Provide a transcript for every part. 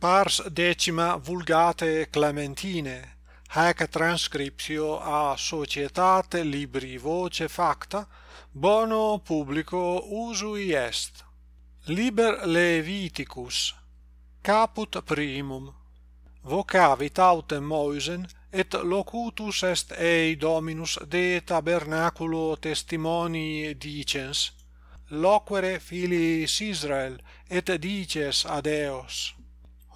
Pars decima vulgate Clementine, haec transcriptio a societate libri voce facta, bono publico usui est. Liber Leviticus, caput primum, vocavit autem Moisen, et locutus est ei Dominus de tabernaculo testimonii dicens, loquere filiis Israel, et dices ad eos.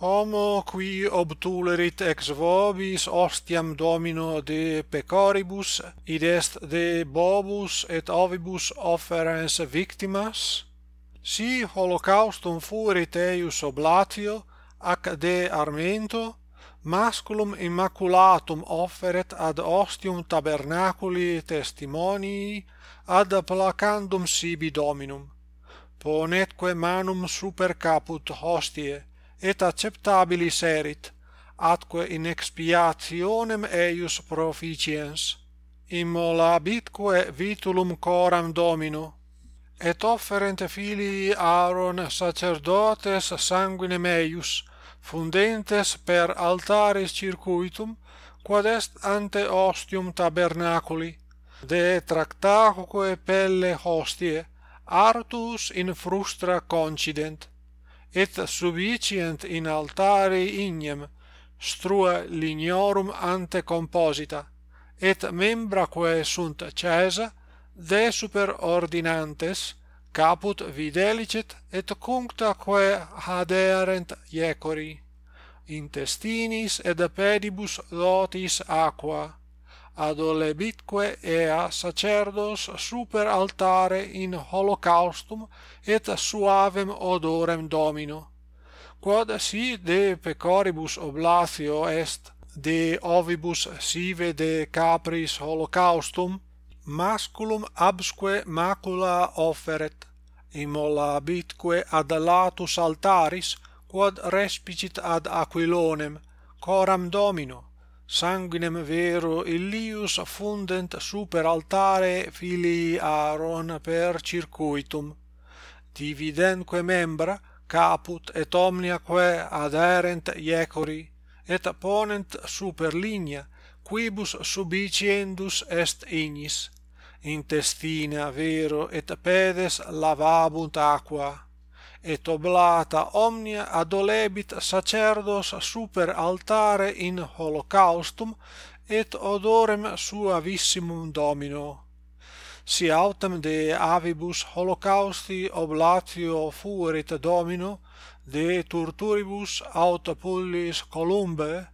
Homo qui obtulerit ex vobis ostiam domino de pecoribus, id est de bobus et ovibus offerens victimas, si holocaustum fuerit eius oblatio, ac de armento, masculum immaculatum offeret ad ostium tabernaculi testimonii, ad placandum sibi dominum, ponetque manum super caput hostiae et acceptabilis erit atque in expiationem eius proficiens immolabitque vitulum coram domino et offerent filii Aaron sacerdotes sanguinem eius fundentes per altaris circuitum quod est ante ostium tabernaculi de tractaque pelle hostie artus in frustra coincident et subicient in altare ignem strua lignorum ante composita et membra quae sunt cesa de super ordinantes caput videlicet et cuncta quae haderent iecori intestinis et pedibus lotis aqua adolebitque ea sacerdos super altare in holocaustum et suavem odorem domino. Quod si de pecoribus oblatio est de ovibus sive de capris holocaustum masculum absque macula offeret immolabitque ad latus altaris quod respicit ad aquilonem coram domino sanguinem vero Illius affundent super altare filii Aaron per circuitum, dividenque membra, caput et omnia quae aderent iecori, et ponent super linea, quibus subiciendus est ignis, intestina vero et pedes lavabunt aqua et oblata omnia adolebit sacerdos super altare in holocaustum et odorem suavissimum domino. Si autem de avibus holocausti oblatio fuerit domino de turturibus aut pullis columbae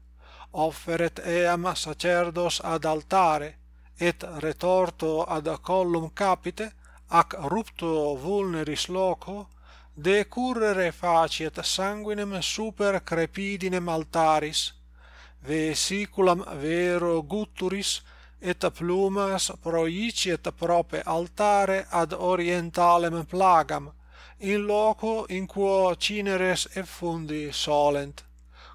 offeret eam sacerdos ad altare et retorto ad collum capite ac rupto vulneris loco decurrere faciet sanguinem super crepidinem altaris, vesiculam vero gutturis et plumas proiciet prope altare ad orientalem plagam, in loco in quo cineres effundi solent,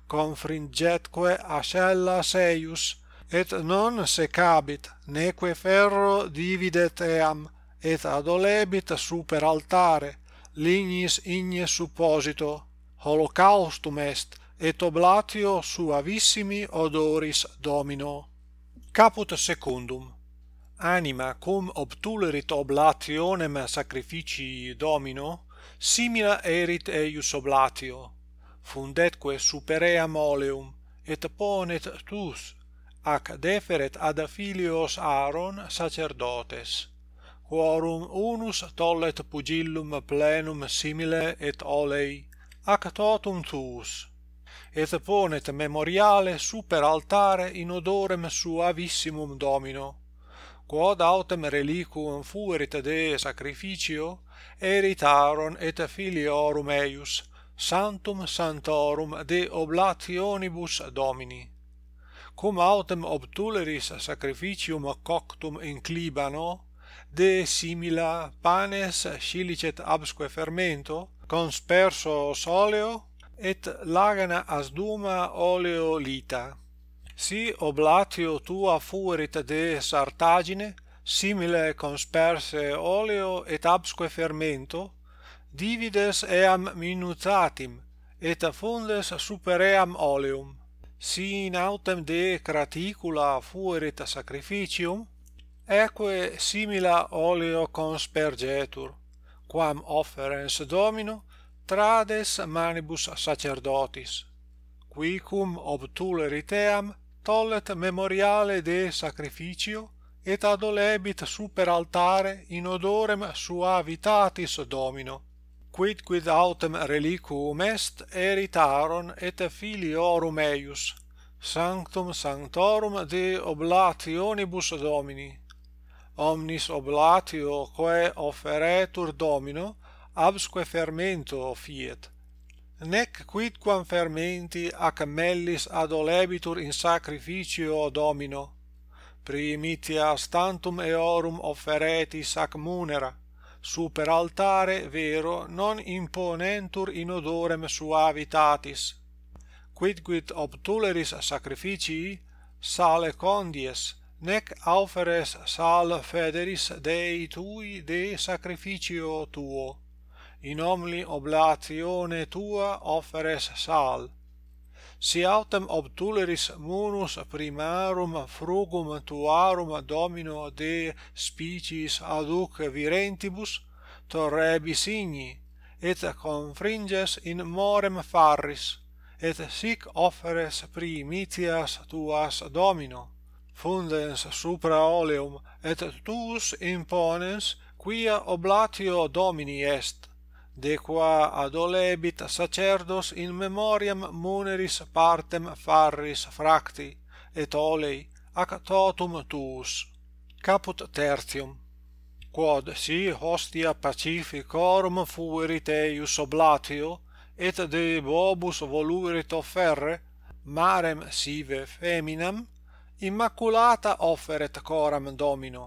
confringetque ascella seius, et non secabit, neque ferro dividet eam, et adolebit super altare, lignis igne supposito, holocaustum est, et oblatio suavissimi odoris domino. Caput secundum. Anima cum obtulerit oblationem sacrificii domino, simila erit eius oblatio, fundetque supeream oleum, et ponet tus, ac deferet ad filios Aaron sacerdotes quorum unus tollet pugillum plenum simile et olei ac totum tuus. Et ponet memoriale super altare in odorem suavissimum domino. Quod autem reliquum fuerit de sacrificio erit Aaron et filiorum eius santum santorum de oblationibus domini. Cum autem obtuleris sacrificium coctum in de simila panes silicet absque fermento consperso oleo et lagana asduma oleo lita si oblatio tua fuerit de sartagine simile consperse oleo et absque fermento divides eam minutatim et affundes super eam oleum. Si in autem de craticula fuerit sacrificium eque simila oleo conspergetur quam offerens domino trades manibus sacerdotis quicum obtulerit eam tollet memoriale de sacrificio et adolebit super altare in odorem suavitatis domino quid quid autem reliquum est eritaron et filiorum eius sanctum sanctorum de oblationibus domini omnis oblatio quae offeretur domino absque fermento fiet nec quidquam fermenti ac mellis adolebitur in sacrificio domino? Primitia stantum eorum offeretis ac munera super altare vero non imponentur in odorem suavitatis. Quidquid obtuleris sacrificii? Sale condies nec auferes sal federis Dei tui de sacrificio tuo, in omni oblatione tua offeres sal. Si autem obtuleris munus primarum frugum tuarum domino de species aduc virentibus, torrebis igni, et confringes in morem farris, et sic offeres primitias tuas domino fundens supra oleum et tuus imponens quia oblatio domini est de qua adolebit sacerdos in memoriam muneris partem farris fracti et olei ac totum tuus caput tertium. Quod si hostia pacificorum fuerit eius oblatio et de bobus voluerit offerre marem sive feminam immaculata offeret coram domino.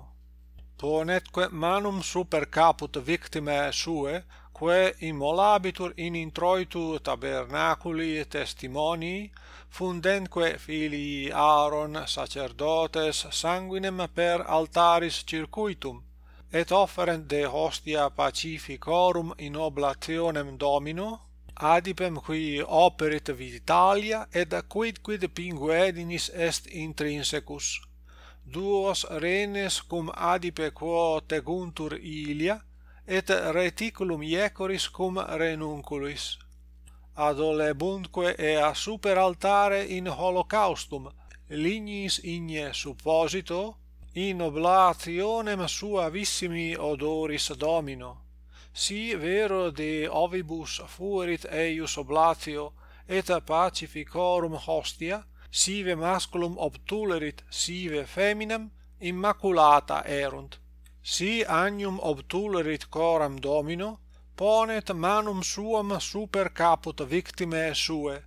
Ponetque manum super caput victimae suae quae immolabitur in introitu tabernaculi testimonii fundenque filii Aaron sacerdotes sanguinem per altaris circuitum et offerent de hostia pacificorum in oblationem domino adipem qui operit vitalia et quidquid pinguedinis est intrinsecus? Duos renes cum adipe quo teguntur ilia et reticulum iecoris cum renunculis. Adolebundque ea super altare in holocaustum lignis igne supposito in oblationem suavissimi odoris domino si vero de ovibus fuerit eius oblatio et pacificorum hostia sive masculum obtulerit sive feminam immaculata erunt. Si agnum obtulerit coram domino ponet manum suam super caput victimae suae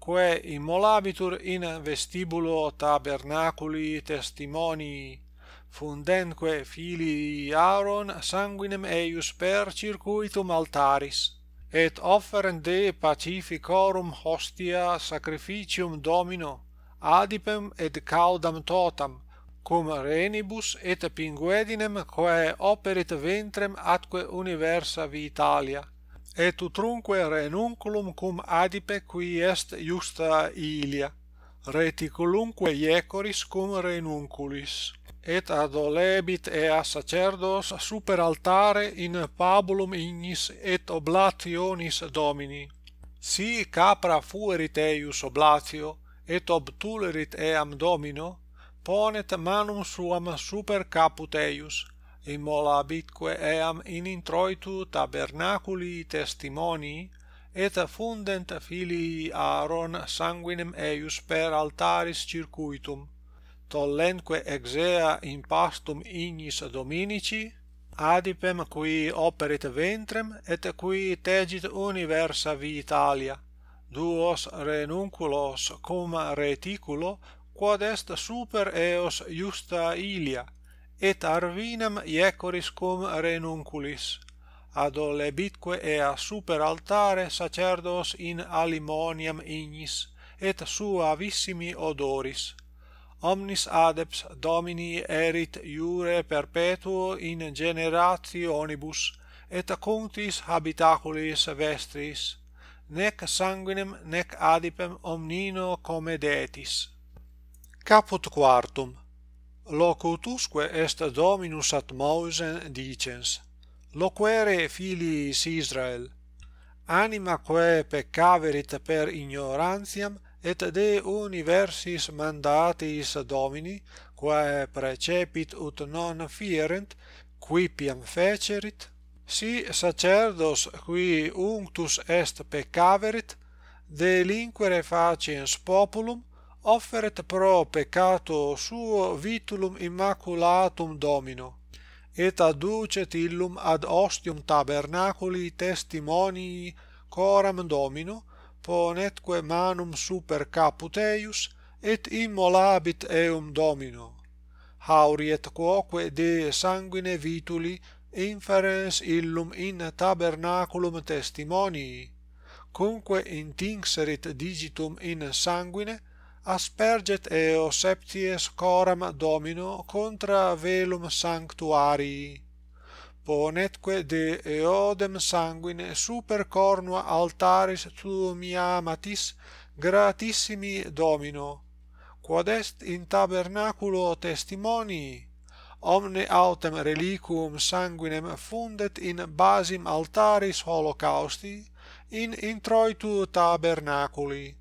quae immolabitur in vestibulo tabernaculi testimonii fundenque filii Aaron sanguinem eius per circuitum altaris et offerende pacificorum hostia sacrificium Domino adipem et caudam totam cum renibus et pinguedinem quae operit ventrem atque universa vitalia et utrunque renunculum cum adipe qui est justa ilia reticulumque iecoris cum renunculis et adolebit ea sacerdos super altare in pabulum ignis et oblationis Domini. Si capra fuerit eius oblatio, et obtulerit eam Domino, ponet manum suam super caput eius, immolabitque eam in introitu tabernaculi testimoni, et fundent filii Aaron sanguinem eius per altaris circuitum, tollenque exea in pastum ignis dominici adipem qui operit ventrem et qui tegit universa vitalia duos renunculos cum reticulo quod est super eos justa ilia et arvinem iecoris cum renunculis adolebitque ea super altare sacerdos in alimoniam ignis et suavissimi odoris omnis adeps domini erit iure perpetuo in generationibus et contis habitaculis vestris nec sanguinem nec adipem omnino comedetis caput quartum. Locutusque est dominus at Moses dicens loquere filiis Israel anima quae peccaverit per ignorantiam et de universis mandatis domini quae precepit ut non fierent qui piam fecerit si sacerdos qui unctus est peccaverit delinquere faciens populum offeret pro peccato suo vitulum immaculatum domino et adducet illum ad ostium tabernaculi testimonii coram domino ponetque manum super caput eius et immolabit eum domino hauriet quoque de sanguine vituli inferens illum in tabernaculum testimonii cumque intinxerit digitum in sanguine asperget eo septies coram domino contra velum sanctuarii ponetque de eodem sanguine super cornua altaris tuum iamatis gratissimi domino quod est in tabernaculo testimonii omne autem reliquum sanguinem fundet in basim altaris holocausti in introitu tabernaculi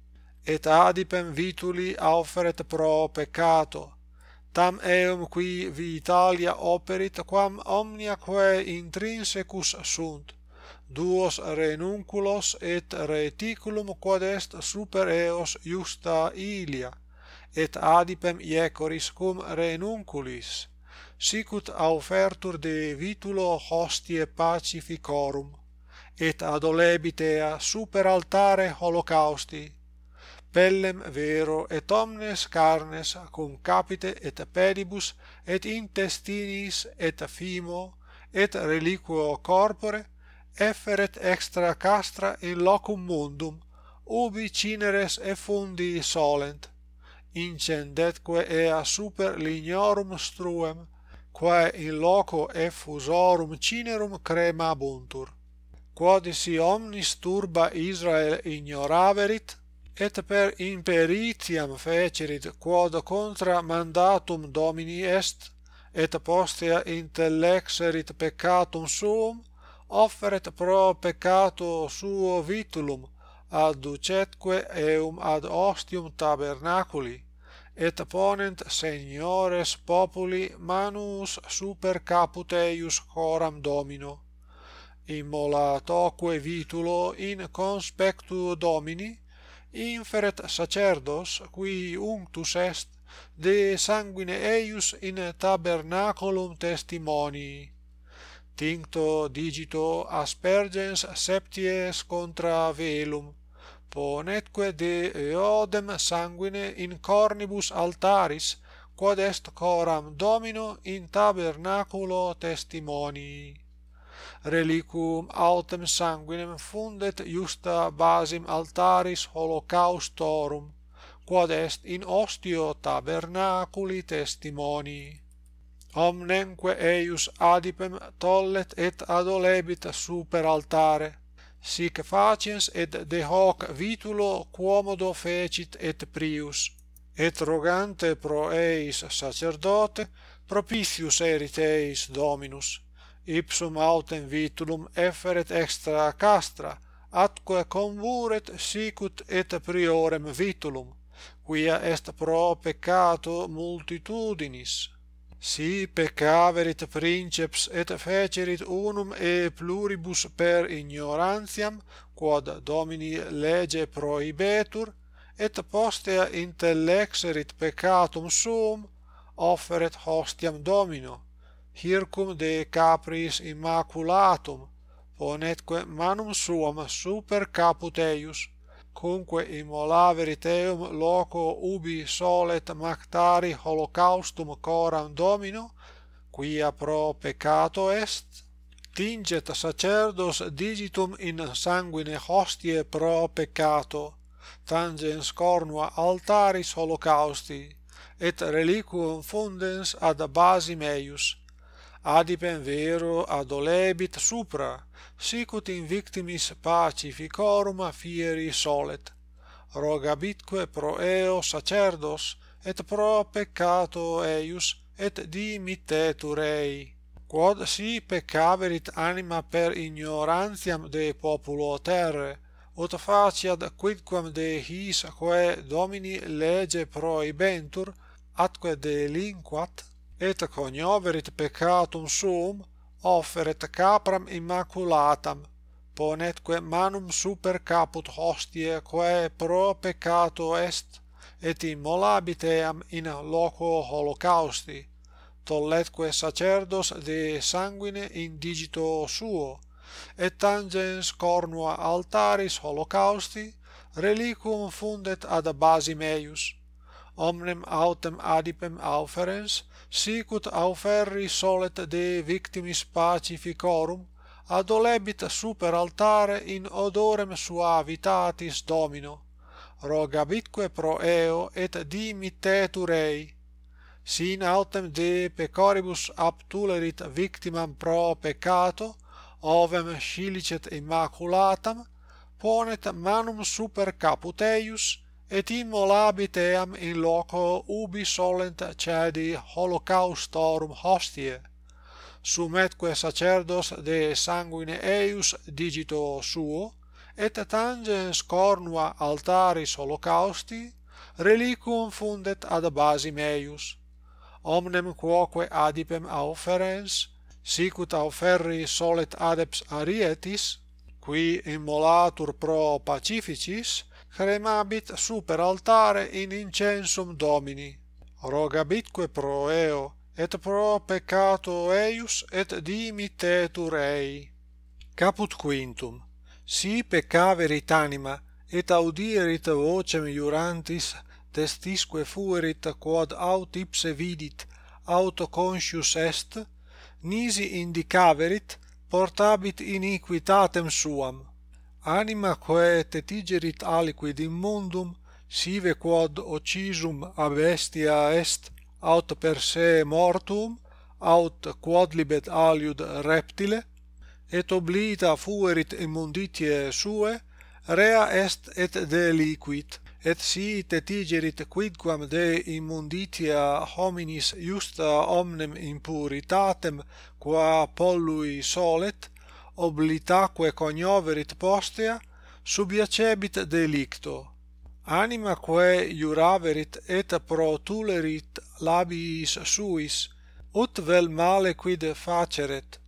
et adipem vituli offeret pro peccato tam eum qui vitalia operit quam omnia quae intrinsecus sunt. Duos renunculos et reticulum quod est super eos justa ilia et adipem iecoris cum renunculis sicut aufertur de vitulo hostie pacificorum et adolebit ea super altare holocausti pellem vero et omnes carnes concapite et pedibus et intestinis et fimo et reliquo corpore efferet extra castra in locum mundum ubi cineres effundi solent incendetque ea super lignorum struem quae in loco effusorum cinerum crema buntur. Quodisi omnis turba Israel ignoraverit et per imperitiam fecerit quod contra mandatum Domini est, et postea intellexerit peccatum suum, offeret pro peccato suo vitulum, adducetque eum ad ostium tabernaculi, et ponent seniores populi manus super caput eius coram domino. Immolatoque vitulo in conspectu domini, inferet sacerdos qui unctus est de sanguine eius in tabernaculum testimoni. Tincto digito aspergens septies contra velum ponetque de eodem sanguine in cornibus altaris quod est coram domino in tabernaculo testimoni reliquum autem sanguinem fundet justa basim altaris holocaustorum, quod est in ostio tabernaculi testimonii. Omnenque eius adipem tollet et adolebit super altare, sic faciens et de hoc vitulo quomodo fecit et prius, et rogante pro eis sacerdote, propitius erit eis Dominus, ipsum autem vitulum efferet extra castra atque convuret sicut et priorem vitulum quia est pro peccato multitudinis. Si peccaverit princeps et fecerit unum e pluribus per ignorantiam quod domini lege prohibetur et postea intellexerit peccatum suum offeret hostiam domino Hircum de capris immaculatum, ponetque manum suam super caput eius, cumque immolaverit eum loco ubi solet mactari holocaustum coram domino, quia pro peccato est, tinget sacerdos digitum in sanguine hostiae pro peccato, tangens cornua altaris holocausti, et reliquum fundens ad basim eius, adipem vero adolebit supra, sicut in victimis pacificorum fieri solet. Rogabitque pro eo sacerdos, et pro peccato eius, et dimittetur ei. Quod si peccaverit anima per ignorantiam de populo terre, ut faciad quidquam de his quae domini lege proibentur, atque delinquat, et conioverit peccatum suum offeret capram immaculatam ponetque manum super caput hostiae quae pro peccato est et immolabit eam in loco holocausti tolletque sacerdos de sanguine indigito suo et tangens cornua altaris holocausti reliquum fundet ad basim eius omnem autem adipem auferens sicut auferri solet de victimis pacificorum adolebit super altare in odorem suavitatis domino. Rogabitque pro eo et dimittetur ei sin autem de pecoribus abtulerit victimam pro peccato ovem scilicet immaculatam ponet manum super caput eius et immolabit eam in loco ubi solent cedi holocaustorum hostiae sumetque sacerdos de sanguine eius digito suo et tangens cornua altaris holocausti reliquum fundet ad basim eius. Omnem quoque adipem auferens sicut auferri solet adeps arietis qui immolatur pro pacificis cremabit super altare in incensum Domini. Rogabitque pro eo et pro peccato eius et dimittetur ei. Caput quintum si peccaverit anima et audierit vocem iurantis testisque fuerit quod aut ipse vidit auto conscius est nisi indicaverit portabit iniquitatem suam anima quae tetigerit aliquid in mundum sive quod occisum a bestia est aut per se mortuum aut quodlibet aliud reptile et oblita fuerit immunditie suae rea est et deliquit et si tetigerit quidquam de immunditia hominis justa omnem impuritatem qua pollui solet oblitaque conioverit postea subiacebit delicto. Anima quae iuraverit et protulerit labiis suis ut vel male quid faceret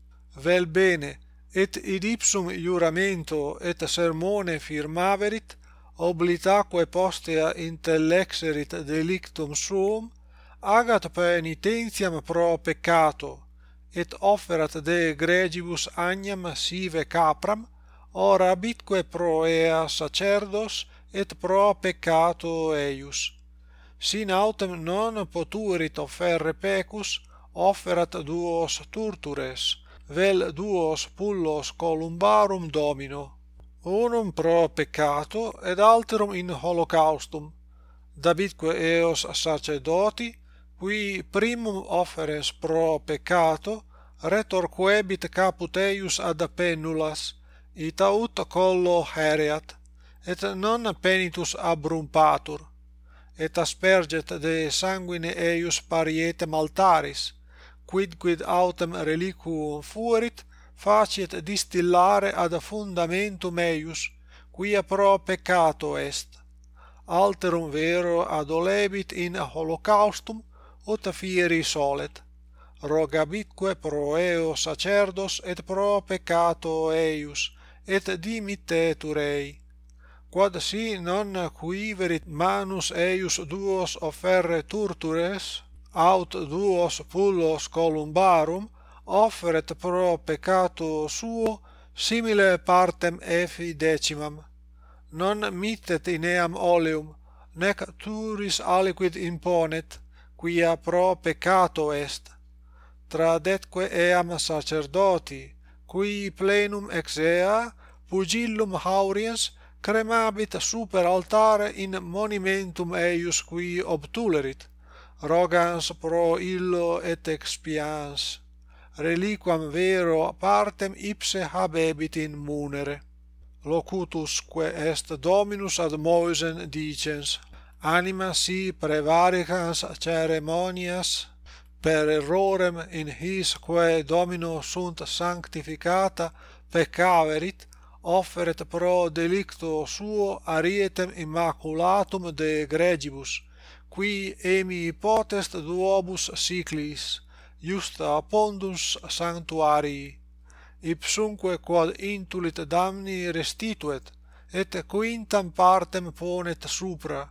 vel bene et id ipsum iuramento et sermone firmaverit oblitaque postea intellexerit delictum suum agat penitentiam pro peccato et offerat de egregibus agnam sive capram, ora abitque pro ea sacerdos et pro peccato eius. Sin autem non poturit offerre pecus, offerat duos turtures, vel duos pullos columbarum domino, unum pro peccato ed alterum in holocaustum, dabitque eos sacerdoti qui primum offeres pro peccato retorquebit caput eius ad pennulas ita ut collo hereat et non penitus abrumpatur et asperget de sanguine eius parietem altaris quid quid autem reliquum fuerit faciet distillare ad fundamentum eius quia pro peccato est. Alterum vero adolebit in holocaustum ut fieri solet. Rogabitque pro eo sacerdos et pro peccato eius et dimittetur ei quod si non quiverit manus eius duos offerre turtures aut duos pullos columbarum offeret pro peccato suo simile partem efi decimam. Non mittet in eam oleum nec turis aliquid imponet quia pro peccato est. Tradetque eam sacerdoti qui plenum exea pugillum hauriens cremabit super altare in monumentum eius qui obtulerit rogans pro illo et expians. Reliquam vero partem ipse habebit in munere. Locutusque est dominus ad Moisen dicens anima si prevaricans ceremonias per errorem in his quae domino sunt sanctificata peccaverit offeret pro delicto suo arietem immaculatum de egregibus qui emi potest duobus siclis justa pondus sanctuarii ipsumque quod intulit damni restituet et quintam partem ponet supra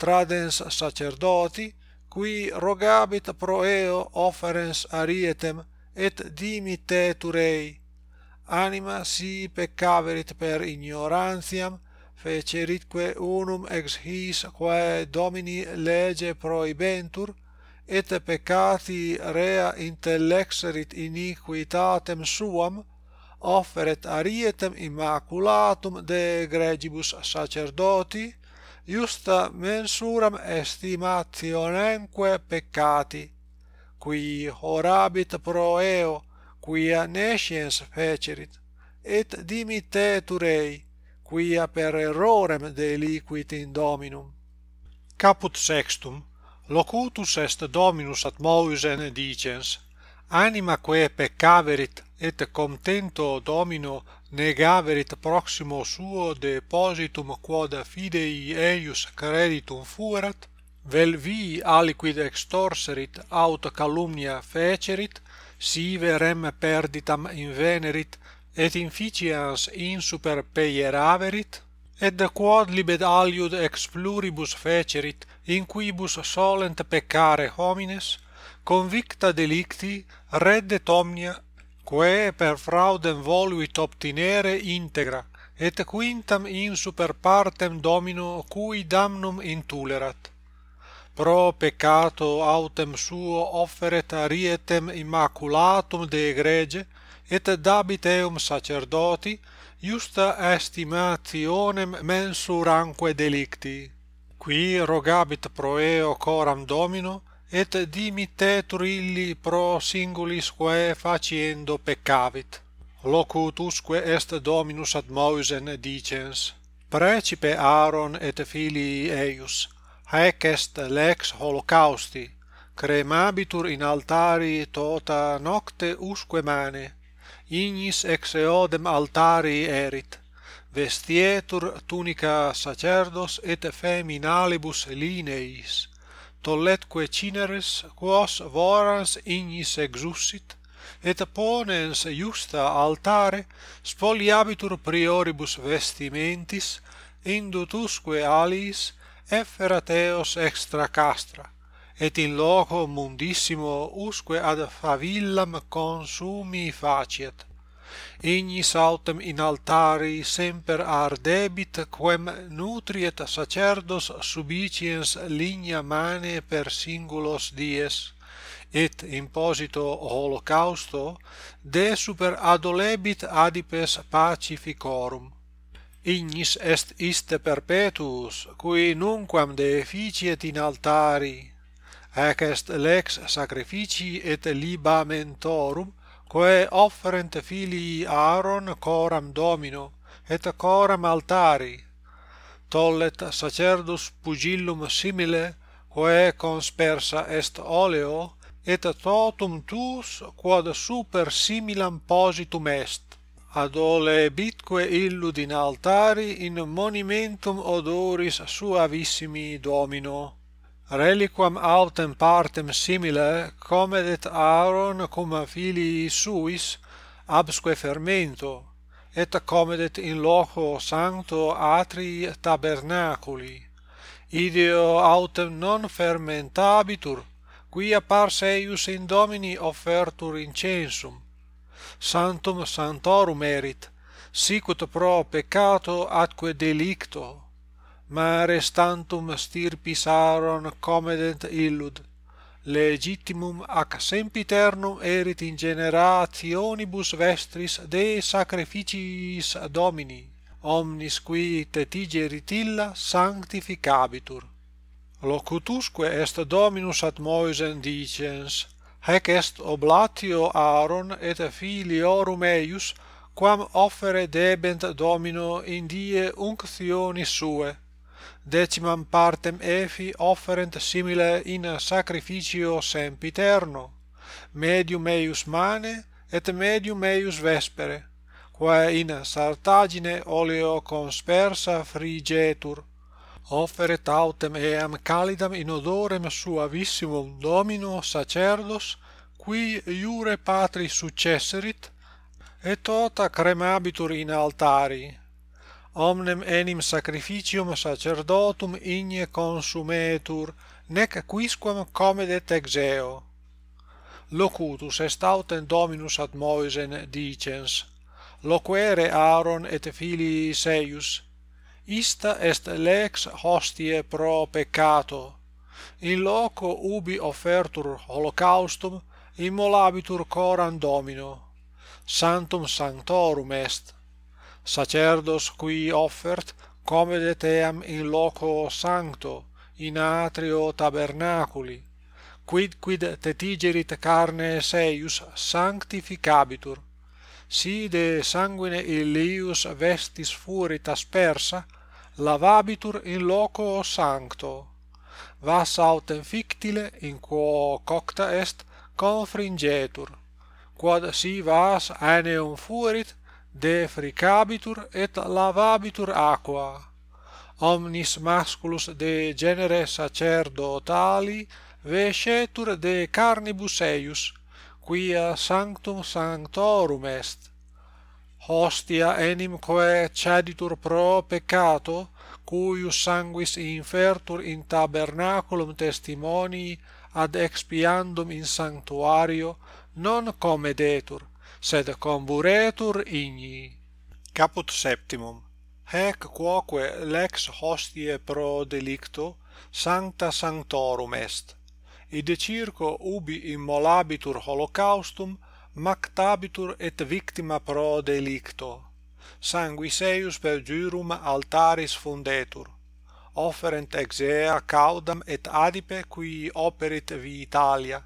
tradens sacerdoti, qui rogabit pro eo offerens arietem et dimitettur ei anima si peccaverit per ignorantiam feceritque unum ex his quae domini lege prohibentur et peccati rea intellexerit iniquitatem suam offeret arietem immaculatum de egregibus sacerdoti iusta mensuram estimationemque peccati, qui horabit pro eo, quia nesciens fecerit, et dimittetur ei, quia per errorem deliquit in Dominum. Caput sextum, locutus est Dominus ad Moisen dicens, anima quae peccaverit et contento Domino negaverit proximo suo depositum quod fidei eius creditum fuerat, vel vi aliquid extorserit aut calumnia fecerit, sive rem perditam invenerit, et inficians insuper peieraverit, et quod libet aliud ex pluribus fecerit, in quibus solent peccare homines, convicta delicti, reddet omnia quae per fraudem voluit obtinere integra et quintam in super partem domino cui damnum intulerat pro peccato autem suo offeret arietem immaculatum de egrege et dabit eum sacerdoti iusta estimationem mensuranque delicti. Qui rogabit pro eo coram domino et dimite illi pro singulis quae faciendo peccavit. Locutusque est Dominus ad Moisen dicens, Precipe Aaron et filii eius, haec est lex holocausti, cremabitur in altari tota nocte usque mane, ignis ex eodem altari erit, vestietur tunica sacerdos et feminalibus lineis, tolletque cineres quos vorans ignis exussit et ponens iusta altare spoliabitur prioribus vestimentis indutusque aliis efferat eos extra castra et in loco mundissimo usque ad favillam consumi faciet ignis autem in altari semper ardebit quem nutriet sacerdos subiciens ligna mane per singulos dies et imposito holocausto de super adolebit adipes pacificorum. Ignis est iste perpetuus qui nunquam deficiet in altari hac est lex sacrificii et libamentorum quae offerent filii Aaron coram Domino et coram altari. Tollet sacerdus pugillum simile quae conspersa est oleo et totum tuus quod super similam positum est. Adole bitque illud in altari in monumentum odoris suavissimi domino reliquam autem partem simile comedet Aaron cum filii suis absque fermento et comedet in loco sancto atri tabernaculi. Ideo autem non fermentabitur quia pars eius in domini offertur incensum. Sanctum santorum erit sicut pro peccato atque delicto mare stantum stirpis Aaron comedent illud. Legitimum ac sempiternum erit in generationibus vestris de sacrificiis Domini omnis qui tetigerit illa sanctificabitur. Locutusque est Dominus ad Moisen dicens hec est oblatio Aaron et filiorum eius quam offere debent Domino in die unctionis suae decimam partem efi offerent simile in sacrificio sempiterno, medium eius mane et medium eius vespere, quae in sartagine oleo conspersa frigetur. Offeret autem eam calidam in odorem suavissimum domino sacerdos, qui iure patri successerit, et tota cremabitur in altari, omnem enim sacrificium sacerdotum igne consumetur, nec quisquam comedet exeo. Locutus est autem Dominus ad Moisen dicens, loquere Aaron et filii Seius, ista est lex hostie pro peccato, in loco ubi offertur holocaustum, immolabitur coram Domino, sanctum sanctorum est, sacerdos qui offert comedet eam in loco sancto in atrio tabernaculi quid quid tetigerit carne seius sanctificabitur. Si de sanguine illius vestis furit aspersa lavabitur in loco sancto. Vas autem fictile in quo cocta est confringetur quod si vas aeneum fuerit defricabitur et lavabitur aqua omnis masculus de genere sacerdotali vescetur de carnibus eius quia sanctum sanctorum est. Hostia enim quae ceditur pro peccato cuius sanguis infertur in tabernaculum testimonii ad expiandum in sanctuario non comedetur sed comburetur igni. Caput septimum. Hec quoque lex hostiae pro delicto sancta sanctorum est. Id circo ubi immolabitur holocaustum mactabitur et victima pro delicto. Sanguis eius per jurum altaris fundetur. Offerent ex ea caudam et adipe qui operit vitalia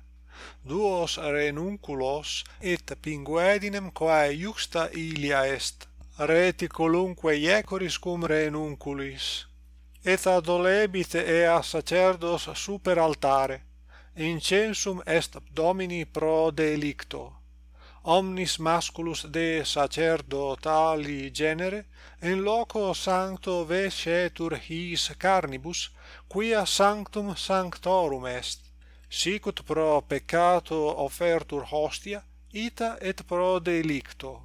duos renunculos et pinguedinem quae iuxta ilia est. Reticulumque iecoris cum renunculis. Et adolebit ea sacerdos super altare incensum est domini pro delicto. Omnis masculus de sacerdotali genere in loco sancto vescetur his carnibus quia sanctum sanctorum est sicut pro peccato offertur hostia ita et pro delicto.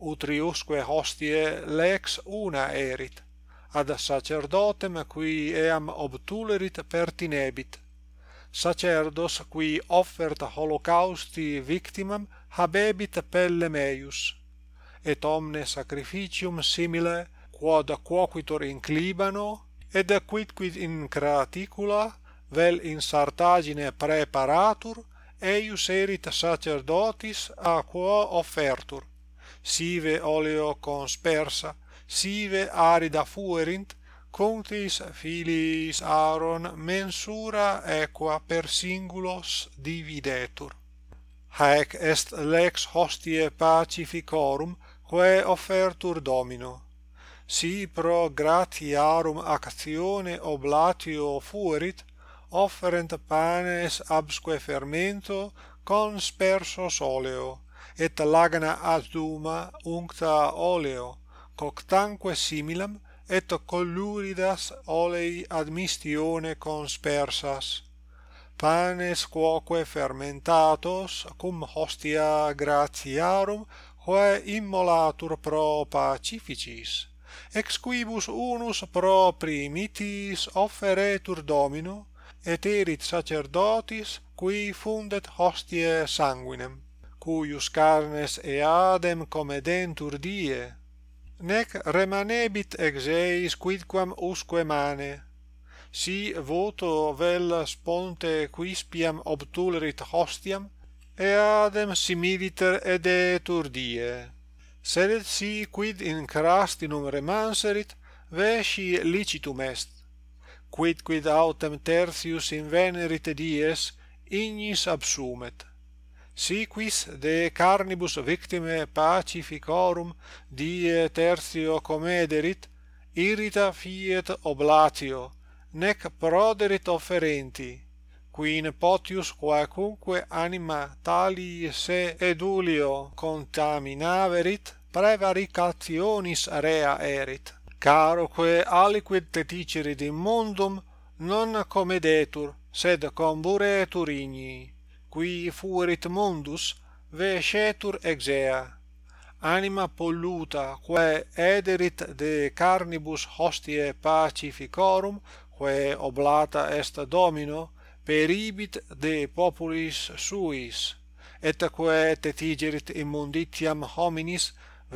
Utriusque hostiae lex una erit ad sacerdotem qui eam obtulerit pertinebit. Sacerdos qui offert holocausti victimam habebit pellem eius et omne sacrificium simile quod quoquitur in clibano et quidquid in Craticula vel in sartagine preparatur eius erit sacerdotis a quo offertur. Sive oleo conspersa sive arida fuerint contis filiis Aaron mensura equa per singulos dividetur. Haec est lex hostiae pacificorum quae offertur domino. Si pro gratiarum actione oblatio fuerit offerent panes absque fermento conspersos oleo et lagna aduma uncta oleo coctanque similam et colluridas olei admistione conspersas panes quoque fermentatos cum hostia gratiarum quae immolatur pro pacificis. Ex quibus unus pro primitis offeretur domino et erit sacerdotis qui fundet hostiae sanguinem cuius carnes eadem comedentur die. Nec remanebit ex eis quidquam usque mane. Si voto vel sponte quispiam obtulerit hostiam eadem similiter edetur die. Sed si quid in crastinum remanserit vesci licitum est quid quid autem tertius invenerit dies ignis absumet. Si quis de carnibus victime pacificorum die tertio comederit irrita fiet oblatio nec proderit offerenti quin potius quacunque anima tali se edulio contaminaverit prevaricationis rea erit caroque aliquid teticere de mundum non comedetur sed comburetur igni qui fuerit mundus vescetur exea. Anima polluta quae ederit de carnibus hostiae pacificorum quae oblata est domino peribit de populis suis et quae tetigerit immunditiam hominis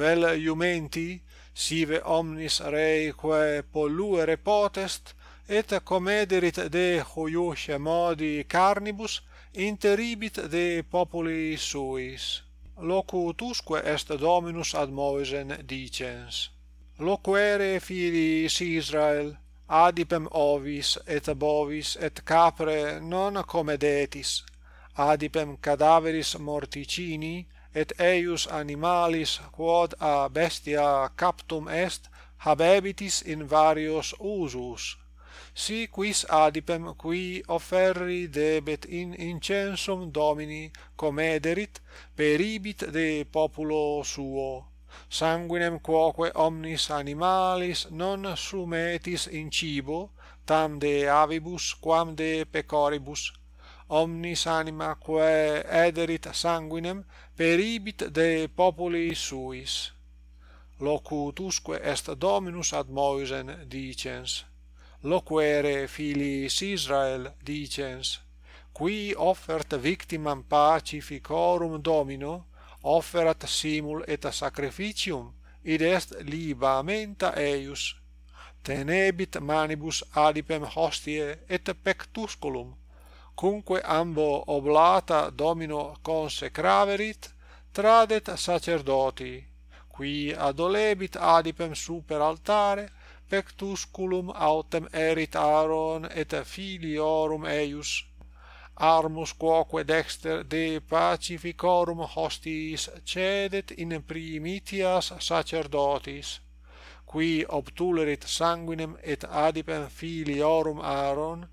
vel iumenti sive omnis rei quae polluere potest et comederit de hoiusce modi carnibus interibit de populi suis. Locutusque est dominus ad Moisen dicens. Loquere filiis Israel adipem ovis et bovis et capre non comedetis. Adipem cadaveris morticini et eius animalis quod a bestia captum est habebitis in varios usus. Si quis adipem qui offerri debet in incensum domini comederit peribit de populo suo. Sanguinem quoque omnis animalis non sumetis in cibo tam de avibus quam de pecoribus omnis anima quae ederit sanguinem peribit de populi suis. Locutusque est dominus ad Moisen dicens. Loquere filiis Israel dicens. Qui offert victimam pacificorum domino offerat simul et sacrificium id est libamenta eius. Tenebit manibus adipem hostie et pectusculum cunque ambo oblata domino consecraverit tradet sacerdoti qui adolebit adipem super altare pectusculum autem erit Aaron et filiorum eius. Armus quoque dexter de pacificorum hostis cedet in primitias sacerdotis qui obtulerit sanguinem et adipem filiorum Aaron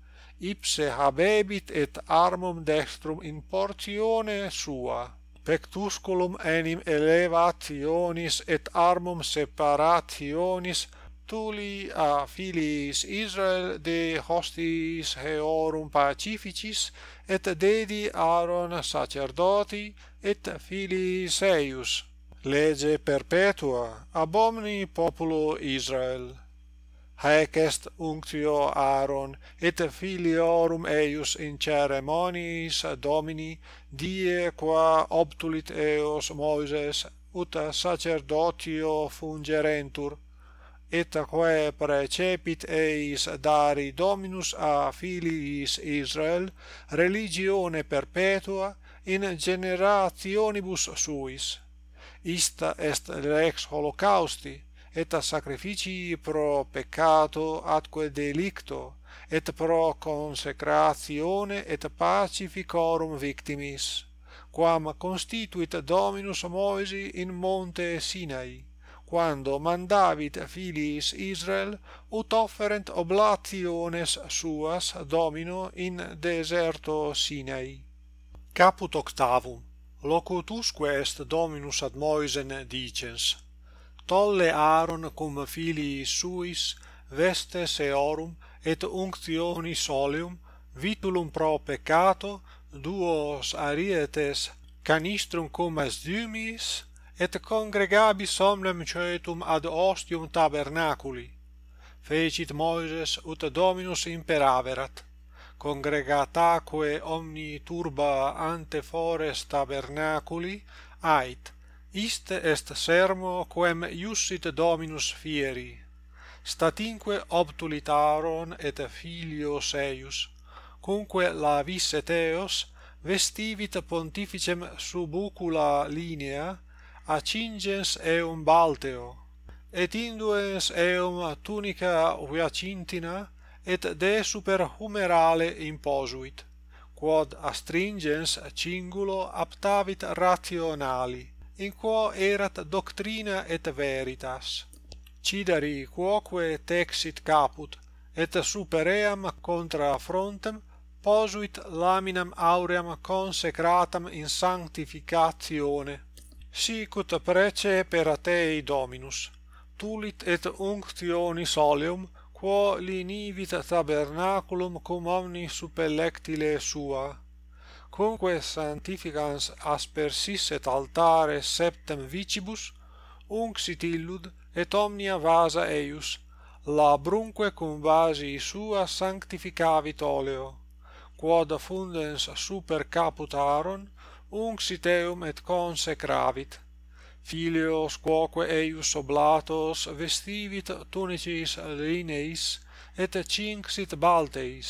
ipse habebit et armum dextrum in portione sua pectusculum enim elevationis et armum separationis tuli a filiis Israel de hostis heorum pacificis et dedi Aaron sacerdoti et filiis eius lege perpetua ab omni populo Israel haec est unctio Aaron et filiorum eius in ceremoniis Domini die qua obtulit eos Moises ut sacerdotio fungerentur et quae precepit eis dari Dominus a filiis Israel religione perpetua in generationibus suis. Ista est lex holocausti et sacrificii pro peccato atque delicto et pro consecratione et pacificorum victimis quam constituit Dominus Moesi in monte Sinai quando mandavit filiis Israel ut offerent oblationes suas Domino in deserto Sinai. Caput octavum locutusque est Dominus ad Moisen dicens tolle Aaron cum filii suis vestes eorum et unctionis oleum vitulum pro peccato duos arietes canistrum cum asdumis et congregabis omnem coetum ad ostium tabernaculi. Fecit Moises ut Dominus imperaverat congregataque omni turba ante fores tabernaculi ait Iste est sermo quem iussit Dominus fieri. Statinque obtulit Aaron et filio eius, cumque la et eos vestivit pontificem subucula linea accingens eum balteo, et induens eum tunica viacintina, et de super humerale imposuit, quod astringens cingulo aptavit rationali in quo erat doctrina et veritas. Cidari quoque texit caput et super eam contra frontem posuit laminam auream consecratam in sanctificatione. Sicut prece per atei dominus. Tulit et unctionis oleum quo linivit tabernaculum cum omni supellectile sua cumque sanctificans aspersisset altare septem vicibus unxit illud et omnia vasa eius labrunque cum vasi sua sanctificavit oleo quod fundens super caput Aaron unxit eum et consecravit. Filios quoque eius oblatos vestivit tunicis lineis et cinxit balteis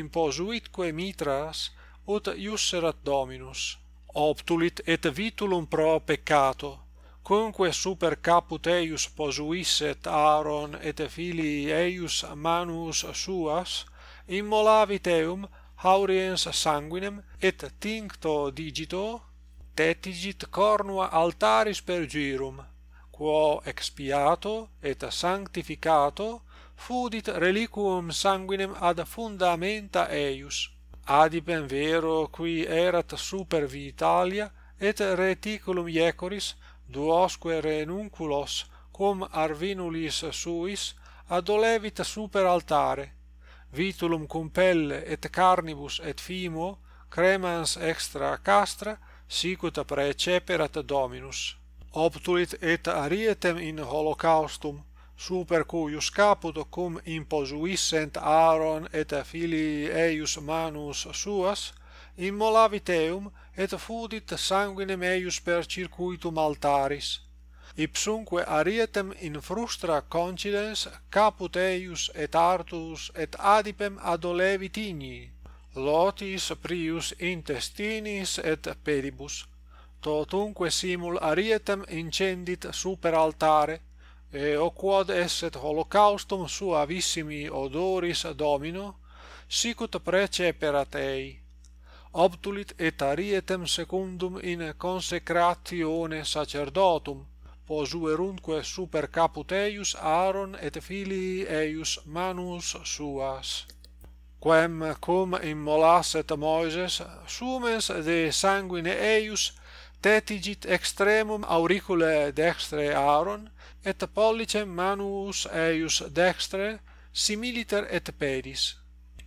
imposuitque mitras ut iusserat Dominus obtulit et vitulum pro peccato quumque super caput eius posuisset Aaron et filii eius manus suas immolavit eum hauriens sanguinem et tincto digito tetigit cornua altaris per girum quo expiato et sanctificato fudit reliquum sanguinem ad fundamenta eius adibem vero qui erat super vitalia et reticulum iecoris duosque renunculos cum arvinulis suis adolevit super altare. Vitulum cum pelle et carnibus et fimo cremans extra castra sicut preceperat dominus. Obtulit et arietem in holocaustum super cuius caput cum imposuissent Aaron et filii eius manus suas, immolavit eum et fudit sanguinem eius per circuitum altaris. Ipsumque arietem in frustra concidens caput eius et artus et adipem adolevit igni, lotis prius intestinis et pedibus, totunque simul arietem incendit super altare, et o quod esset holocaustum suavissimi odoris domino sicut preceperat ei obtulit et arietem secundum in consecratione sacerdotum posuerunque super caput eius Aaron et filii eius manus suas. Quem cum immolasset Moises sumens de sanguine eius tetigit extremum auricule dextre Aaron et pollicem manus eius dextre similiter et pedis.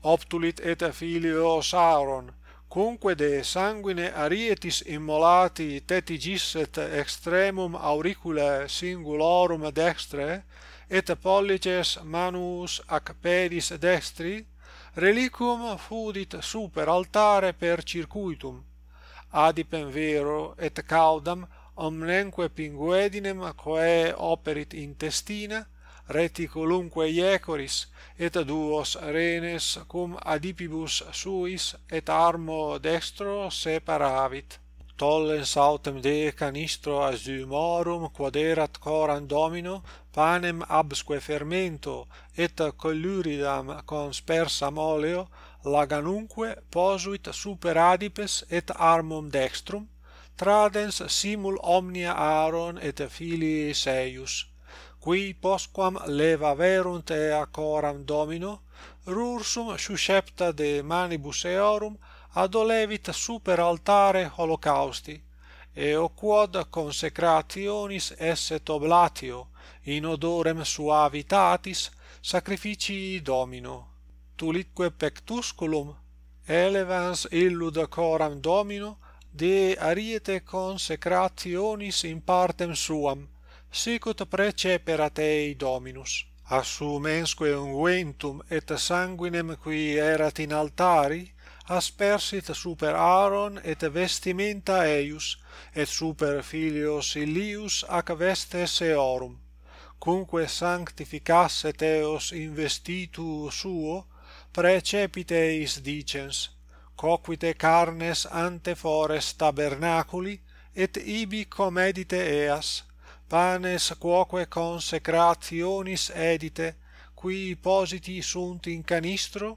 Obtulit et filio Sauron cumque de sanguine arietis immolati tetigisset extremum auriculae singulorum dextre et pollices manus ac pedis dextri reliquum fudit super altare per circuitum. Adipem vero et caudam omnenque pinguedinem quae operit intestina reticulumque iecoris et duos renes cum adipibus suis et armo dextro separavit. Tollens autem de canistro azumorum quaderat coram domino panem absque fermento et colluridam conspersam oleo laganunque posuit super adipes et armum dextrum tradens simul omnia Aaron et filii Seius qui postquam leva verunt ea coram domino rursum suscepta de manibus eorum adolevit super altare holocausti eo quod consecrationis esset oblatio in odorem suavitatis sacrificii domino. Tulitque pectusculum elevans illud coram domino de ariete consecrationis in partem suam sicut preceperat ei dominus assumensque unguentum et sanguinem qui erat in altari aspersit super Aaron et vestimenta eius et super filios Ilius ac vestes eorum. Cumque sanctificasset eos investitu suo precepite eis dicens coquite carnes ante fores tabernaculi et ibi comedite eas panes quoque consecrationis edite qui positi sunt in canistro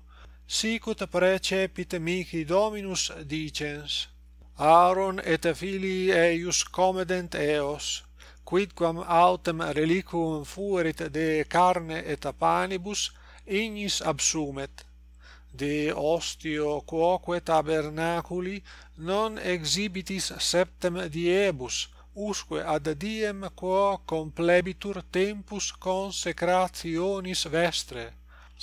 sicut precepit mihi dominus dicens Aaron et filii eius comedent eos quidquam autem reliquum fuerit de carne et panibus ignis absumet de ostio quoque tabernaculi non exhibitis septem diebus usque ad diem quo complebitur tempus consecrationis vestre.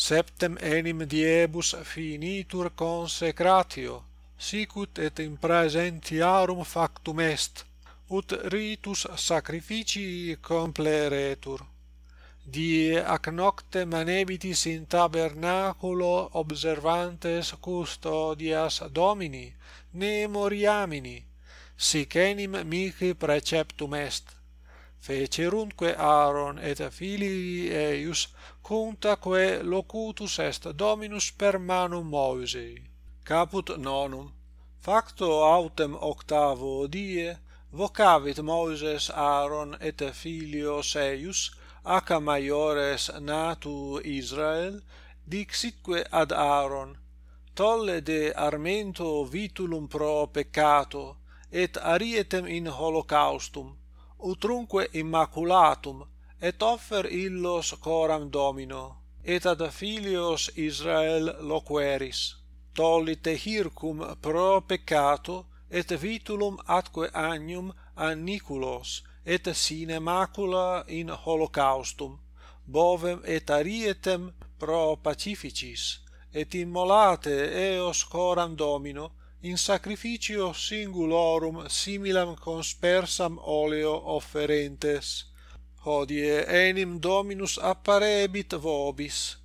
Septem enim diebus finitur consecratio sicut et in praesentiarum factum est ut ritus sacrificii compleretur di ac nocte manebitis in tabernaculo observantes custodias domini ne moriamini sic enim mihi preceptum est. Fecerunque Aaron et filii eius contaque locutus est dominus per manum Moisei. Caput nonum. Facto autem octavo die vocavit Moises Aaron et filios eius Aca maiores natu Israel, dixitque ad Aaron, tolle de armento vitulum pro peccato, et arietem in holocaustum, utrunque immaculatum, et offer illos coram Domino, et ad filios Israel loqueris. Tollite hircum pro peccato, et vitulum atque agnum anniculos, et sine macula in holocaustum bovem et arietem pro pacificis et immolate eos coram domino in sacrificio singulorum similam conspersam oleo offerentes. Hodie enim dominus apparebit vobis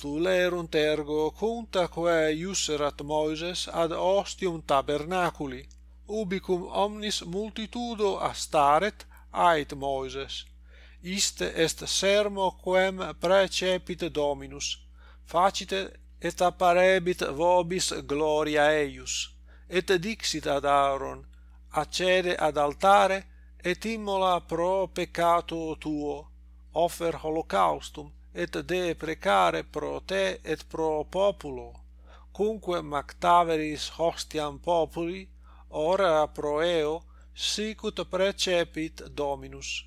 tulerunt ergo cunta quae iusserat Moises ad ostium tabernaculi ubicum omnis multitudo astaret ait Moses iste est sermo quem precepit Dominus. Facite et apparebit vobis gloria eius. Et dixit ad Aaron accede ad altare et immola pro peccato tuo. Offer holocaustum et de precare pro te et pro populo. Cumque mactaveris hostiam populi ora pro eo sicut precepit dominus.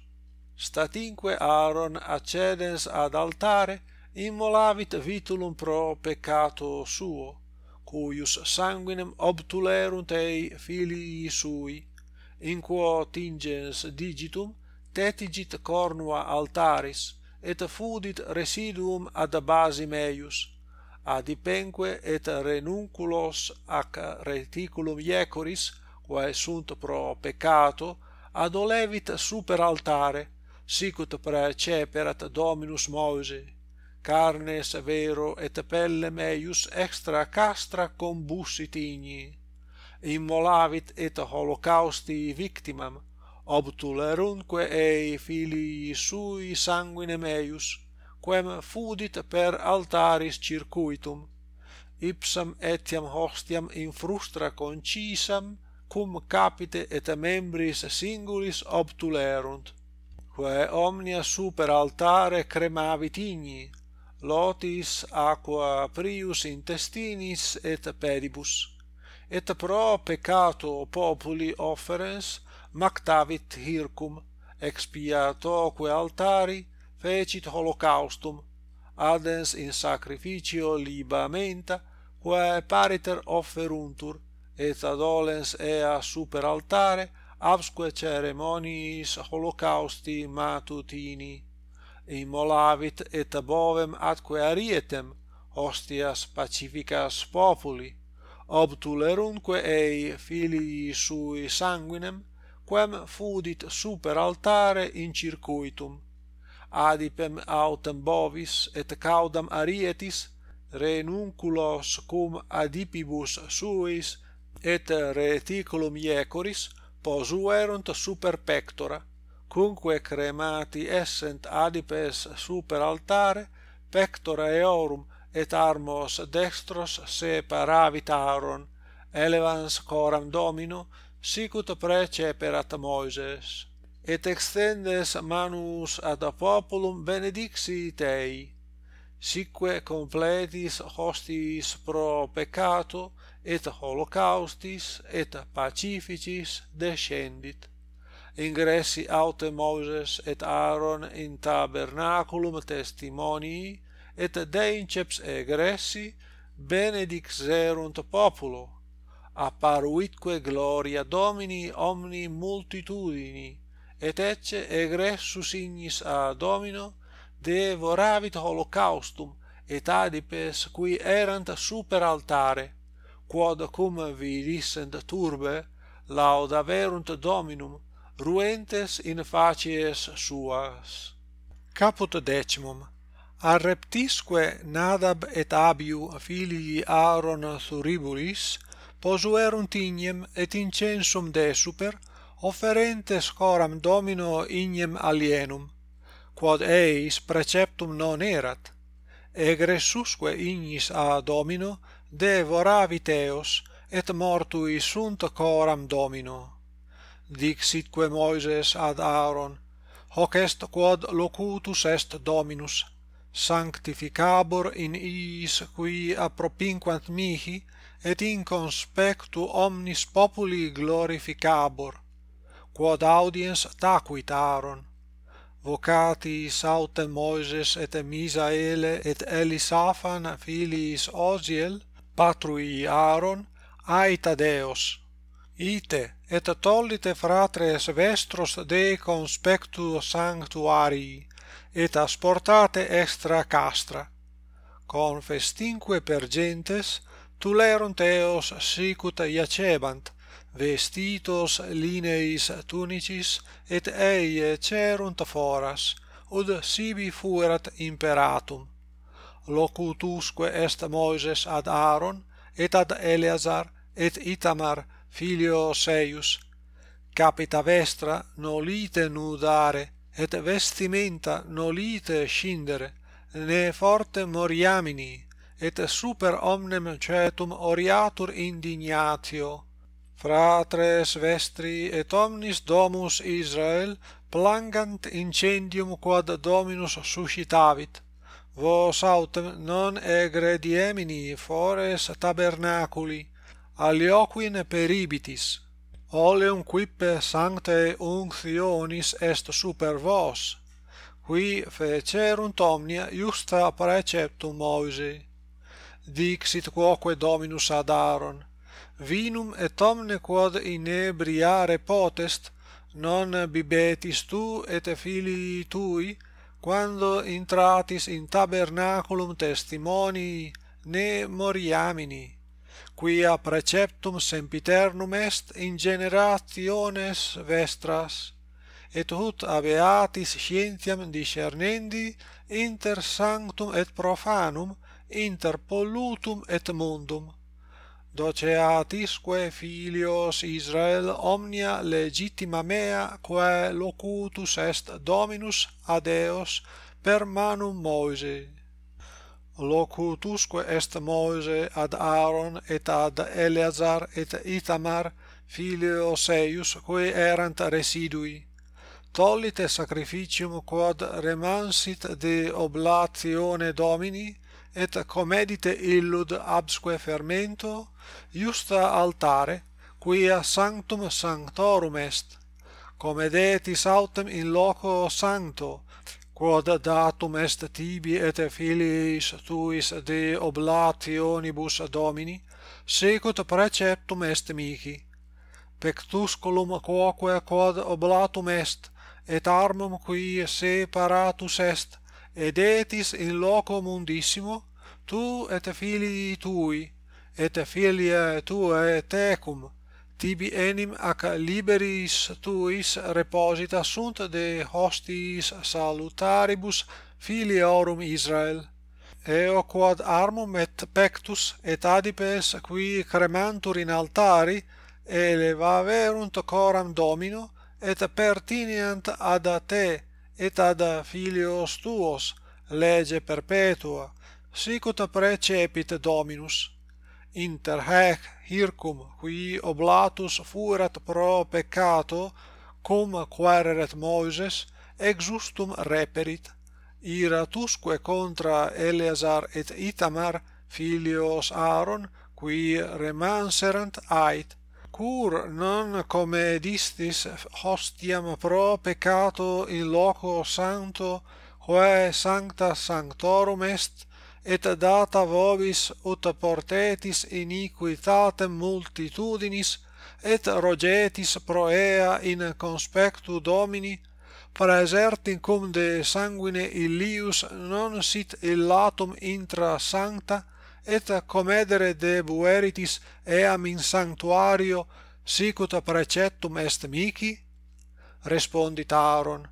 Statinque Aaron accedens ad altare immolavit vitulum pro peccato suo cuius sanguinem obtulerunt ei filii sui in quo tingens digitum tetigit cornua altaris et fudit residuum ad basim eius adipenque et renunculos ac reticulum iecoris quae sunt pro peccato adolevit super altare sicut preceperat dominus Moise, carnes vero et pellem eius extra castra combussit igni immolavit et holocausti victimam obtulerunque ei filii sui sanguinem eius quem fudit per altaris circuitum ipsam etiam hostiam in frustra concisam cum capite et membris singulis obtulerunt quae omnia super altare cremavit igni lotis aqua prius intestinis et pedibus et pro peccato populi offerens mactavit hircum expiatoque altari fecit holocaustum adens in sacrificio libamenta quae pariter offeruntur et adolens ea super altare absque ceremoniis holocausti matutini. Immolavit et bovem atque arietem hostias pacificas populi obtulerunque ei filii sui sanguinem quem fudit super altare in circuitum. Adipem autem bovis et caudam arietis renunculos cum adipibus suis et reticulum iecoris posuerunt super pectora cumque cremati essent adipes super altare pectora eorum et armos dextros separavit Aaron elevans coram domino sicut preceperat Moises et extendes manus ad populum benedixit ei sicque completis hostis pro peccato et holocaustis et pacificis descendit. Ingressi autem Moses et Aaron in tabernaculum testimonii et deinceps egressi benedixerunt populo apparuitque gloria Domini omni multitudini et ecce egressus ignis a Domino devoravit holocaustum et adipes qui erant super altare quod cum virissent turbe laudaverunt dominum ruentes in facies suas. Caput decimum arreptisque nadab et abiu filii aaron thuribulis posuerunt ignem et incensum de super offerentes coram domino ignem alienum quod eis preceptum non erat. Egressusque ignis a domino devoravi eos et mortui sunt coram Domino. Dixitque Moises ad Aaron, hoc est quod locutus est Dominus, sanctificabor in iis qui appropinquant mihi, et in conspectu omnis populi glorificabor, quod audiens tacuit Aaron. vocati saute Moises et Misaele et Elisaphan filiis Osiel, patrui Aaron, aita Deos. Ite, et tollite fratres vestros de conspectu sanctuarii, et asportate extra castra. Confestinque per gentes, tulerunt eos sicut iacebant, vestitos lineis tunicis, et eie cerunt foras, ud sibi fuerat imperatum locutusque est Moises ad Aaron et ad Eleazar et Itamar filio Seius. Capita vestra nolite nudare et vestimenta nolite scindere ne forte moriamini et super omnem cetum oriatur indignatio. Fratres vestri et omnis domus Israel plangant incendium quod dominus suscitavit vos aut non egrediemini fores tabernaculi alioquin peribitis. Oleum quippe sanctae unctionis est super vos qui fecerunt omnia iusta praeceptum Moise. Dixit quoque Dominus ad Aaron vinum et omne quod inebriare potest non bibetis tu et filii tui quando intratis in tabernaculum testimoni ne moriamini quia preceptum sempiternum est in generationes vestras et ut abeatis scientiam discernendi inter sanctum et profanum inter pollutum et mundum doceatisque filios Israel omnia legitima mea quae locutus est Dominus ad eos per manum Moise. Locutusque est Moise ad Aaron et ad Eleazar et Itamar filios eius quae erant residui. Tollite sacrificium quod remansit de oblatione Domini et comedite illud absque fermento iusta altare quia sanctum sanctorum est. Comedetis autem in loco sancto quod datum est tibi et filiis tuis de oblationibus domini secut preceptum est mihi. Pectusculum quoque quod oblatum est et armum qui separatus est et etis in loco mundissimo tu et filii tui et filia tuae tecum tibi enim ac liberis tuis reposita sunt de hostis salutaribus filiorum Israel. Eo quod armum et pectus et adipes qui cremantur in altari elevaverunt coram domino et pertineant ad te et ad filios tuos lege perpetua sicut precepit Dominus. Inter haec hircum qui oblatus fuerat pro peccato cum quaereret moses exustum reperit ira tusque contra Eleazar et Itamar filios Aaron qui remanserant ait cur non come distis hostiam pro peccato in loco santo quae sancta sanctorum est et data vobis ut portetis iniquitatem multitudinis et rogetis pro ea in conspectu domini praesertim cum de sanguine illius non sit illatum intra sancta et comedere de bueritis eam in sanctuario sicut preceptum est mihi Respondit Aaron,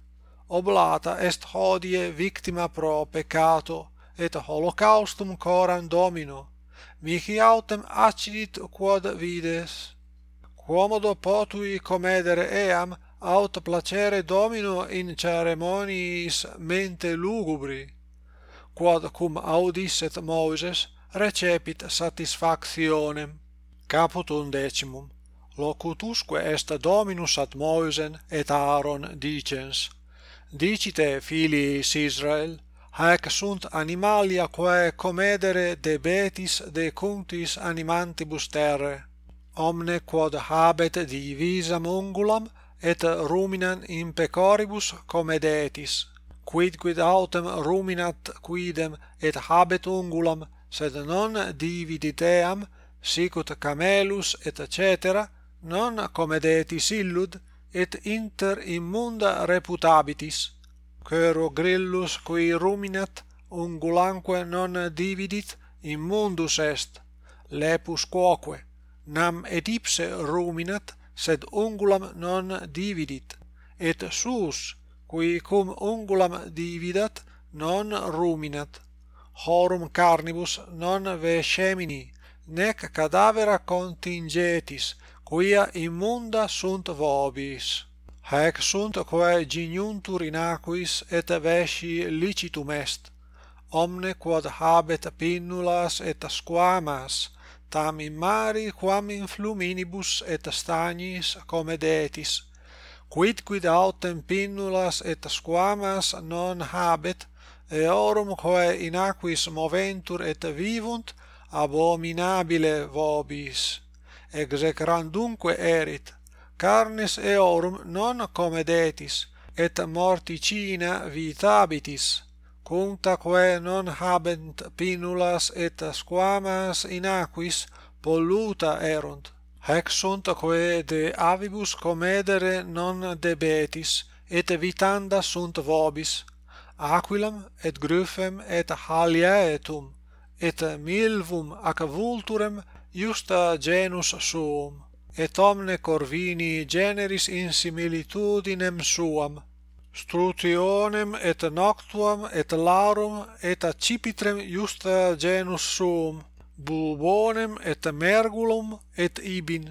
oblata est hodie victima pro peccato, et holocaustum coram domino, mihi autem accidit quod vides. Quomodo potui comedere eam aut placere domino in ceremoniis mente lugubri, quod cum audis et Moses, recepit satisfactionem. Caput undecimum. Locutusque est Dominus ad Moisen et Aaron dicens. Dicite filiis Israel, haec sunt animalia quae comedere debetis decuntis animantibus terre. Omne quod habet divisam ungulam et ruminan in pecoribus comedetis. quid quid autem ruminat quidem et habet ungulam sed non dividiteam sicut camelus et cetera non comedetis illud et inter immunda reputabitis. Quero grillus qui ruminat ungulanque non dividit immundus est lepus quoque. Nam et ipse ruminat sed ungulam non dividit. Et sus qui cum ungulam dividat non ruminat horum carnibus non vescemini nec cadavera contingetis quia immunda sunt vobis. Haec sunt quae giniuntur in aquis et vesci licitum est. Omne quod habet pinnulas et squamas tam in mari quam in fluminibus et stagnis comedetis. Quid quid autem pinnulas et squamas non habet eorum quae in aquis moventur et vivunt abominabile vobis. Execrandumque erit carnes eorum non comedetis et morticina vitabitis cunctaque non habent pinulas et squamas in aquis polluta erunt. Haec sunt quae de avibus comedere non debetis et vitanda sunt vobis aquilam et gryphem et haliaetum et milvum ac vulturem justa genus suum et omne corvini generis in similitudinem suam strutionem et noctuam et larum et accipitrem justa genus suum bubonem et mergulum et ibin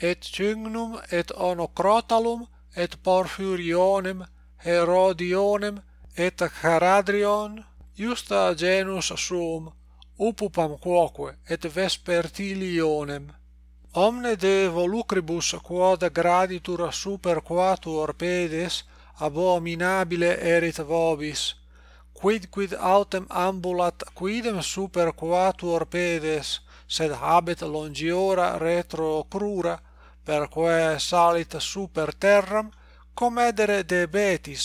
et cygnum et onocrotalum et porphyrionem herodionem et charadrion iusta genus sum upupam quoque et vespertilionem. Omne de volucribus quod graditur superquatur pedes abominabile erit vobis quidquid autem ambulat quidem super quatuor pedes sed habet longiora retro crura perque salit super terram comedere debetis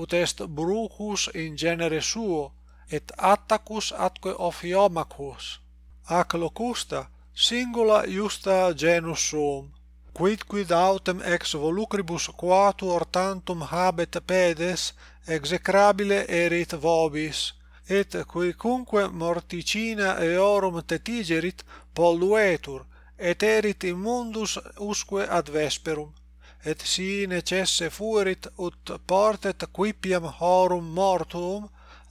ut est brucus in genere suo et attacus atque ophiomachus. Ac locusta singula iusta genus suum quidquid autem ex volucribus quatuor tantum habet pedes execrabile erit vobis et quicunque morticina eorum tetigerit polluetur et erit immundus usque ad vesperum et si necesse fuerit ut portet quipiam horum mortuum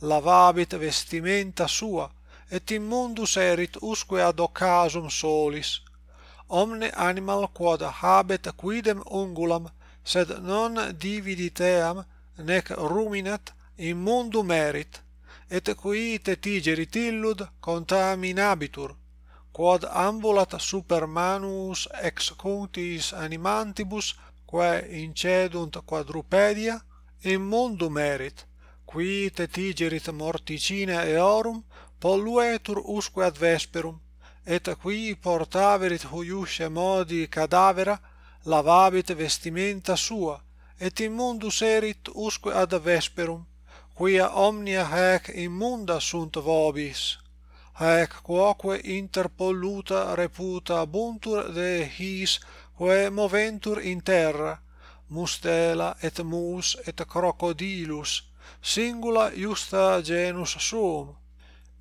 lavabit vestimenta sua et immundus erit usque ad occasum solis. Omne animal quod habet quidem ungulam sed non dividit eam nec ruminat immundum erit et qui tetigerit illud contaminabitur quod ambulat super manus ex cunctis animantibus quae incedunt quadrupedia, in mundum erit, qui tetigerit morticina eorum, polluetur usque ad vesperum, et qui portaverit huiusce modi cadavera, lavabit vestimenta sua, et immundus erit usque ad vesperum, quia omnia haec immunda sunt vobis. Haec quoque inter polluta reputa buntur de his quae moventur in terra mustela et mus et crocodilus singula justa genus suum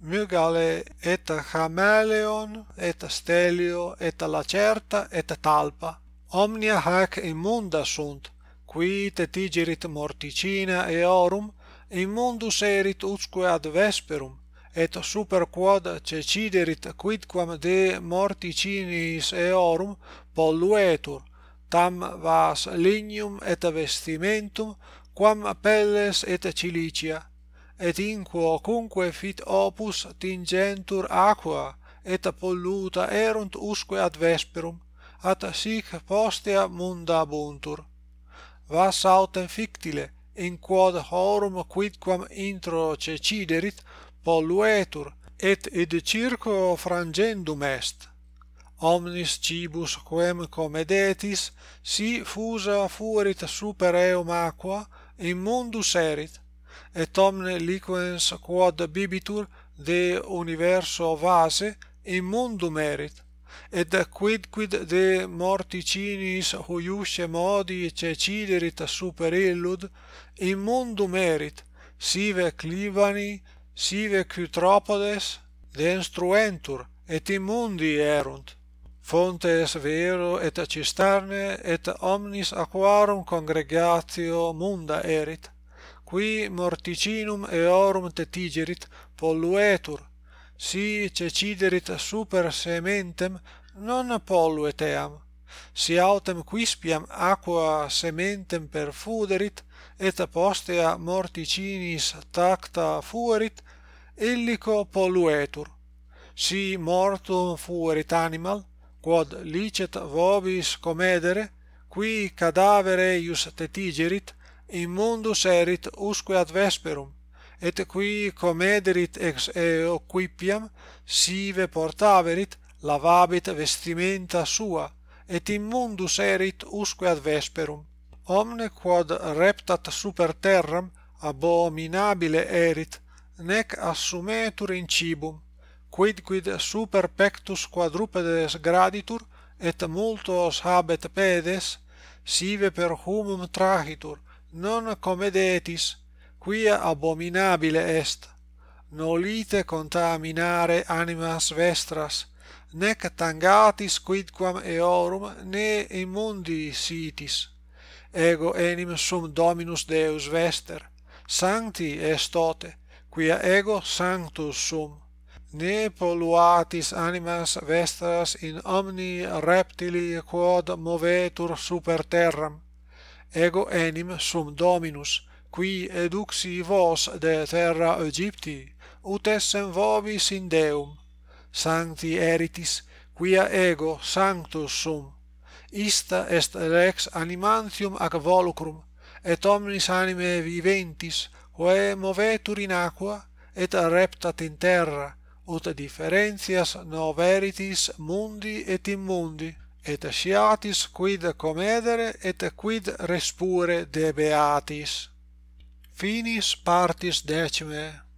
mygale et chameleon et stelio et lacerta et talpa. Omnia hac immunda sunt qui tetigerit morticina eorum immundus erit usque ad vesperum et super quod ceciderit quidquam de morticinis eorum polluetur, tam vas lignum et vestimentum, quam pelles et cilicia, et inquo cumque fit opus tingentur aqua, et polluta erunt usque ad vesperum, at sic postea munda abuntur. Vas autem fictile, in quod horum quidquam intro ceciderit, polluetur, et id circo frangendum est omnis cibus quem comedetis si fusa fuerit super eum aqua in mundus erit et omne liquens quod bibitur de universo vase in mundum erit et quidquid de morticinis huiusce modi ceciderit super illud in mundum erit sive clivani sive cutropodes denstruentur et immundi erunt fontes vero et cisterne et omnis aquarum congregatio munda erit qui morticinum eorum tetigerit polluetur si ceciderit super sementem non polluet eam si autem quispiam aqua sementem perfuderit et postea morticinis tacta fuerit illico polluetur si mortum fuerit animal quod licet vobis comedere qui cadavere ius tetigerit in mundus erit usque ad vesperum et qui comederit ex eo quipiam sive portaverit lavabit vestimenta sua et in mundus erit usque ad vesperum. Omne quod reptat super terram abominabile erit nec assumetur in cibum quidquid super pectus quadrupedes graditur et multos habet pedes sive per humum trahitur non comedetis quia abominabile est. Nolite contaminare animas vestras nec tangatis quidquam eorum ne immundi sitis. Ego enim sum dominus deus vester sancti est tote quia ego sanctus sum ne polluatis animas vestras in omni reptili quod movetur super terram. Ego enim sum dominus qui eduxi vos de terra Egypti ut essem vobis in Deum. Sancti eritis quia ego sanctus sum. Ista est rex animantium ac volucrum et omnis animae viventis quae movetur in aqua et reptat in terra ut differentias noveritis mundi et immundi et sciatis quid comedere et quid respure debeatis. Finis partis decime.